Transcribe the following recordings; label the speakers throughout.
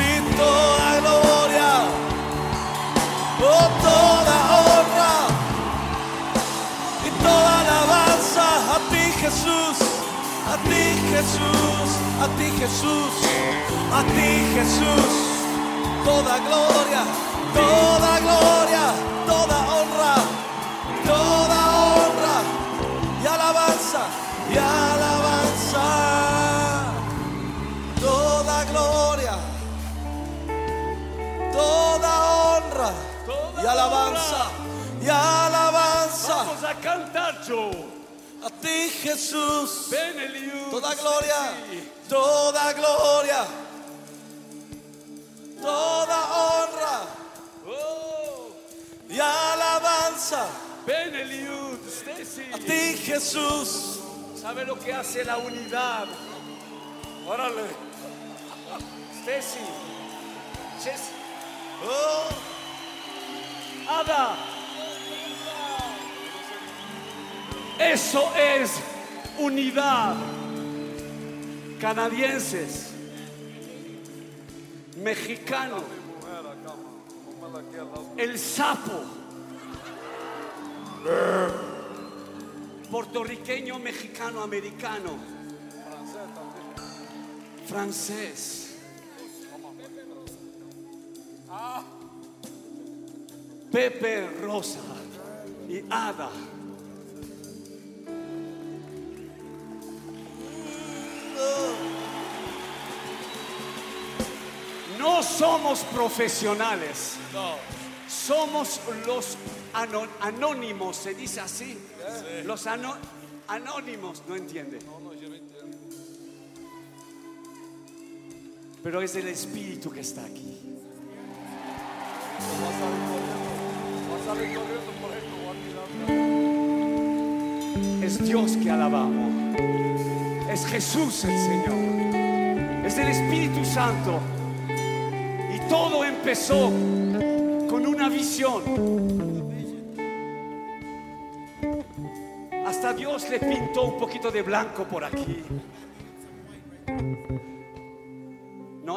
Speaker 1: Y toda gloria, oh toda honra y toda alabanza a ti, Jesús. A ti, Jesús. A ti, Jesús. A ti, Jesús. Toda gloria, toda gloria. Toda gloria, toda honra y alabanza, y alabanza.
Speaker 2: Vamos a cantar, Joe.
Speaker 1: A ti Jesús,
Speaker 2: Benelius.
Speaker 1: toda gloria,
Speaker 2: Sí.
Speaker 1: toda gloria, toda honra
Speaker 2: Oh,
Speaker 1: y alabanza.
Speaker 2: Benelius, Stacy.
Speaker 1: A ti Jesús,
Speaker 2: ¿Sabe lo que hace la unidad? Órale. Stacy. Jess-
Speaker 1: oh,
Speaker 2: Ada. Eso es unidad. Canadienses, mexicano, el sapo, puertorriqueño, mexicano, americano, francés. Pepe Rosa y Ada. No somos profesionales. Somos los anónimos, se dice así. Los anónimos, no entiende. Pero es el espíritu que está aquí. Es Dios que alabamos. Es Jesús el Señor. Es el Espíritu Santo. Y todo empezó con una visión. Hasta Dios le pintó un poquito de blanco por aquí.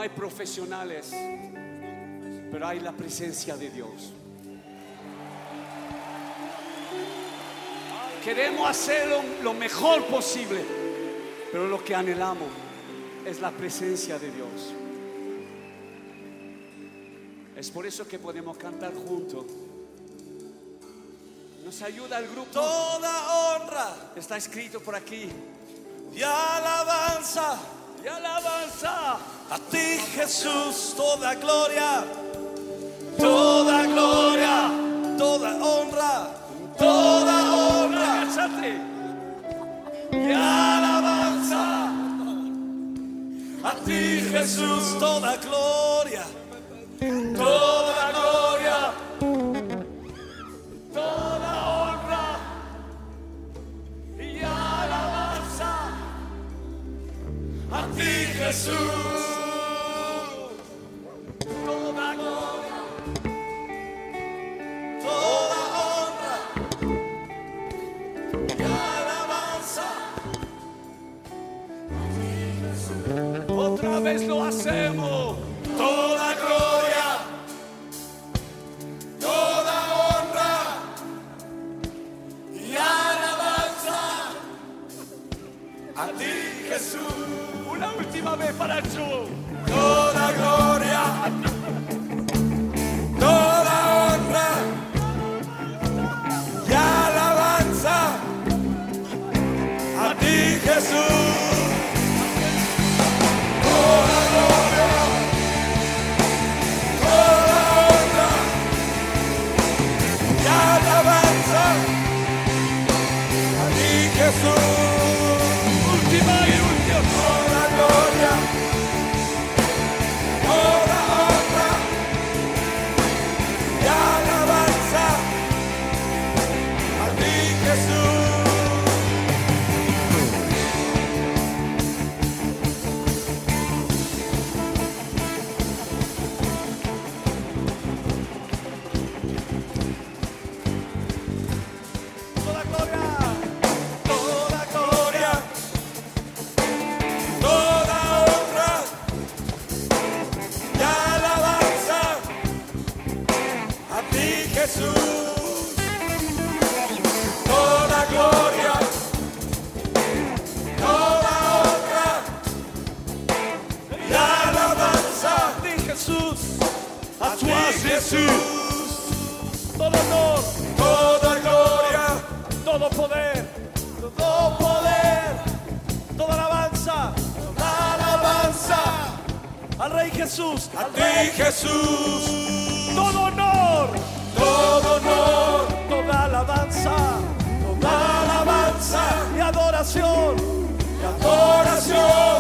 Speaker 2: No hay profesionales, pero hay la presencia de Dios. Queremos hacerlo lo mejor posible, pero lo que anhelamos es la presencia de Dios. Es por eso que podemos cantar juntos. Nos ayuda el grupo.
Speaker 1: toda honra
Speaker 2: Está escrito por aquí.
Speaker 1: y alabanza.
Speaker 2: Y alabanza.
Speaker 1: A ti Jesús, toda gloria, toda gloria, toda honra, toda honra y alabanza. A ti Jesús, toda gloria,
Speaker 2: hacemos.
Speaker 1: Toda gloria, toda honra y alabanza a ti Jesús.
Speaker 2: Una última vez para el show.
Speaker 1: Toda gloria, Jesús. Todo honor, toda gloria, todo
Speaker 2: poder, todo poder,
Speaker 1: toda alabanza, toda alabanza al Rey Jesús, al
Speaker 3: Rey
Speaker 1: Jesús. Todo honor, todo
Speaker 3: honor,
Speaker 1: toda alabanza,
Speaker 3: toda alabanza y adoración, y
Speaker 1: adoración.